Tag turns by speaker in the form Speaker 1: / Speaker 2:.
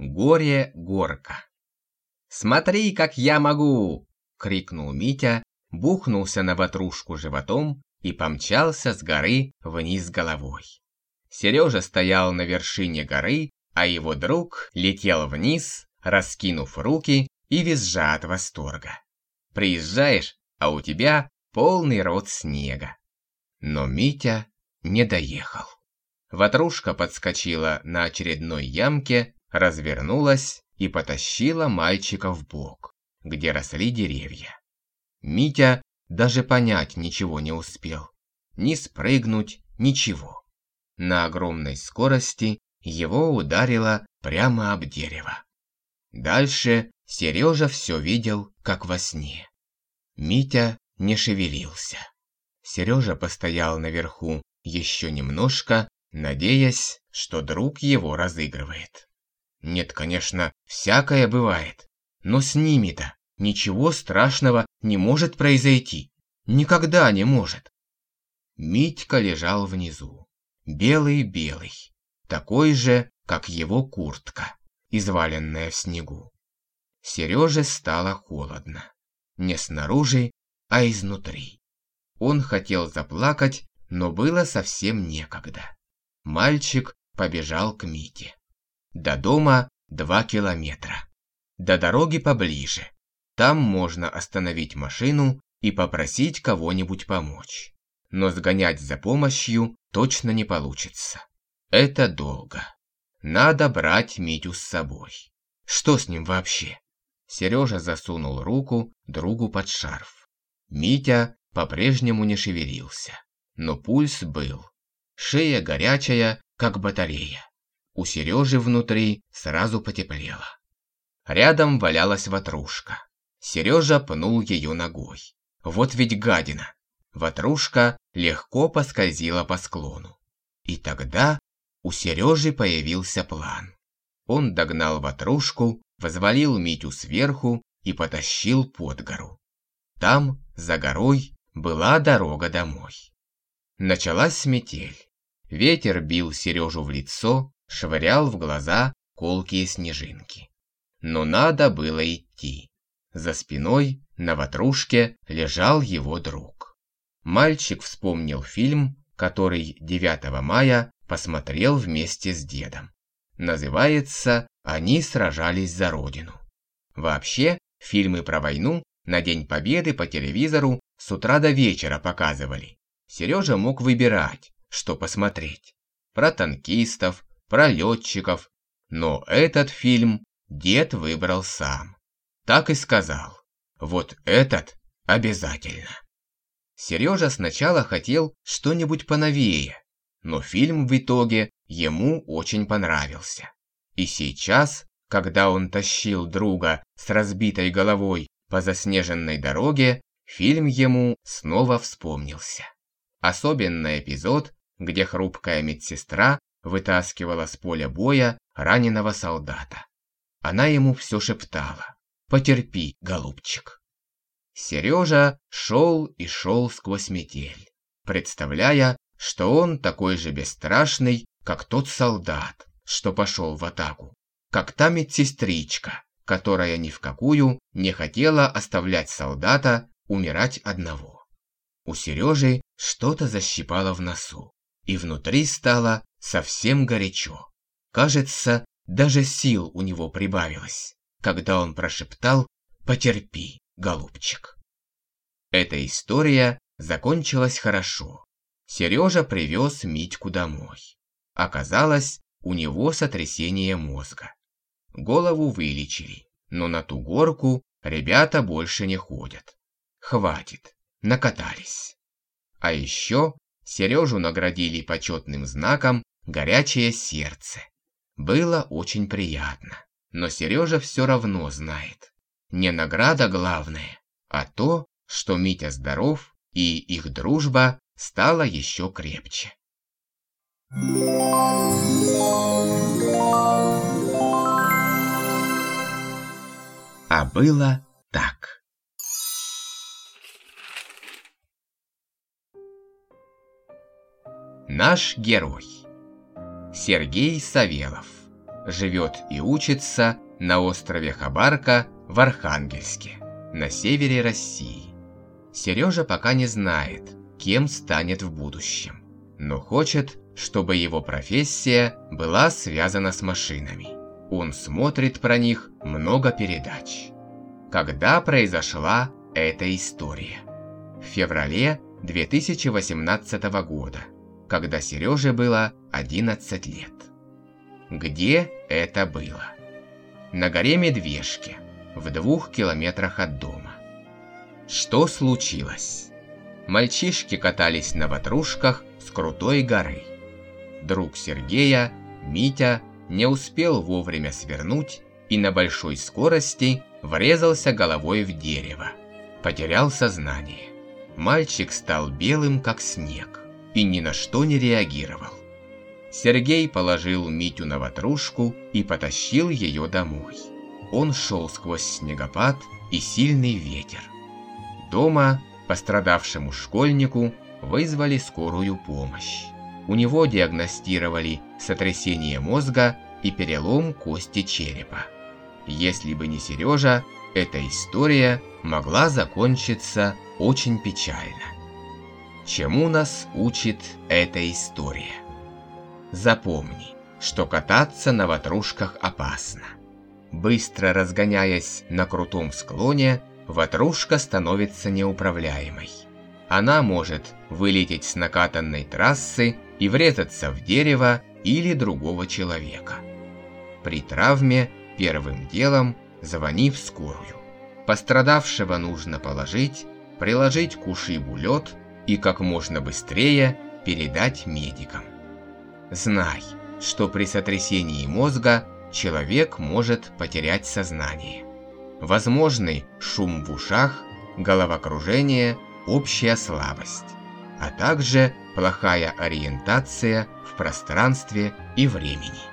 Speaker 1: Горе-горка. «Смотри, как я могу!» — крикнул Митя, бухнулся на ватрушку животом и помчался с горы вниз головой. Сережа стоял на вершине горы, а его друг летел вниз, раскинув руки и визжа от восторга. Приезжаешь, а у тебя полный рот снега. Но Митя не доехал. Ватрушка подскочила на очередной ямке, развернулась и потащила мальчика в бок, где росли деревья. Митя даже понять ничего не успел. Ни спрыгнуть, ничего. На огромной скорости его ударило прямо об дерево. Дальше Сережа все видел, как во сне. Митя не шевелился. Сережа постоял наверху еще немножко, надеясь, что друг его разыгрывает. Нет, конечно, всякое бывает, но с ними-то ничего страшного не может произойти. Никогда не может. Митька лежал внизу, белый-белый, такой же, как его куртка, изваленная в снегу. Сереже стало холодно. Не снаружи, а изнутри. Он хотел заплакать, но было совсем некогда. Мальчик побежал к Мите. До дома два километра. До дороги поближе. Там можно остановить машину и попросить кого-нибудь помочь. Но сгонять за помощью точно не получится. Это долго. Надо брать Митю с собой. Что с ним вообще? Сережа засунул руку другу под шарф. Митя по-прежнему не шевелился, но пульс был. Шея горячая, как батарея. У Сережи внутри сразу потеплело. Рядом валялась ватрушка. Сережа пнул ее ногой. Вот ведь гадина. Ватрушка легко поскользила по склону. И тогда у Сережи появился план. Он догнал ватрушку, возвалил Митю сверху и потащил под гору. Там, за горой, была дорога домой. Началась метель. Ветер бил Сережу в лицо, швырял в глаза колкие снежинки. Но надо было идти. За спиной на ватрушке лежал его друг. Мальчик вспомнил фильм, который 9 мая посмотрел вместе с дедом. Называется «Они сражались за Родину». Вообще, фильмы про войну на День Победы по телевизору с утра до вечера показывали. Сережа мог выбирать, что посмотреть. Про танкистов, про летчиков. Но этот фильм дед выбрал сам. Так и сказал. Вот этот обязательно. Сережа сначала хотел что-нибудь поновее, но фильм в итоге ему очень понравился. И сейчас, когда он тащил друга с разбитой головой по заснеженной дороге, фильм ему снова вспомнился. Особенно эпизод, где хрупкая медсестра вытаскивала с поля боя раненого солдата. Она ему все шептала. «Потерпи, голубчик». Сережа шел и шел сквозь метель, представляя, что он такой же бесстрашный, как тот солдат, что пошел в атаку, как та медсестричка, которая ни в какую не хотела оставлять солдата умирать одного. У Сережи что-то защипало в носу, и внутри стало совсем горячо. Кажется, даже сил у него прибавилось, когда он прошептал «Потерпи, голубчик». Эта история закончилась хорошо. Сережа привез Митьку домой. Оказалось, у него сотрясение мозга. Голову вылечили, но на ту горку ребята больше не ходят. Хватит, накатались. А еще Сережу наградили почетным знаком «Горячее сердце». Было очень приятно. Но Сережа все равно знает. Не награда главное, а то, что Митя здоров и их дружба стала еще крепче. А было так. Наш герой Сергей Савелов живет и учится на острове Хабарка в Архангельске, на севере России. Сережа пока не знает, кем станет в будущем, но хочет, чтобы его профессия была связана с машинами. Он смотрит про них много передач. Когда произошла эта история? В феврале 2018 года, когда Сереже было 11 лет. Где это было? На горе Медвежки, в двух километрах от дома. Что случилось? Мальчишки катались на ватрушках с крутой горы. Друг Сергея, Митя, не успел вовремя свернуть и на большой скорости врезался головой в дерево. Потерял сознание. Мальчик стал белым, как снег, и ни на что не реагировал. Сергей положил Митю на ватрушку и потащил ее домой. Он шел сквозь снегопад и сильный ветер. Дома пострадавшему школьнику вызвали скорую помощь. У него диагностировали сотрясение мозга и перелом кости черепа. Если бы не Сережа, эта история могла закончиться очень печально. Чему нас учит эта история? Запомни, что кататься на ватрушках опасно. Быстро разгоняясь на крутом склоне, ватрушка становится неуправляемой. Она может вылететь с накатанной трассы и врезаться в дерево или другого человека. При травме первым делом звони в скорую. Пострадавшего нужно положить, приложить к ушибу лед и как можно быстрее передать медикам. Знай, что при сотрясении мозга человек может потерять сознание. Возможный шум в ушах, головокружение, общая слабость, а также плохая ориентация в пространстве и времени.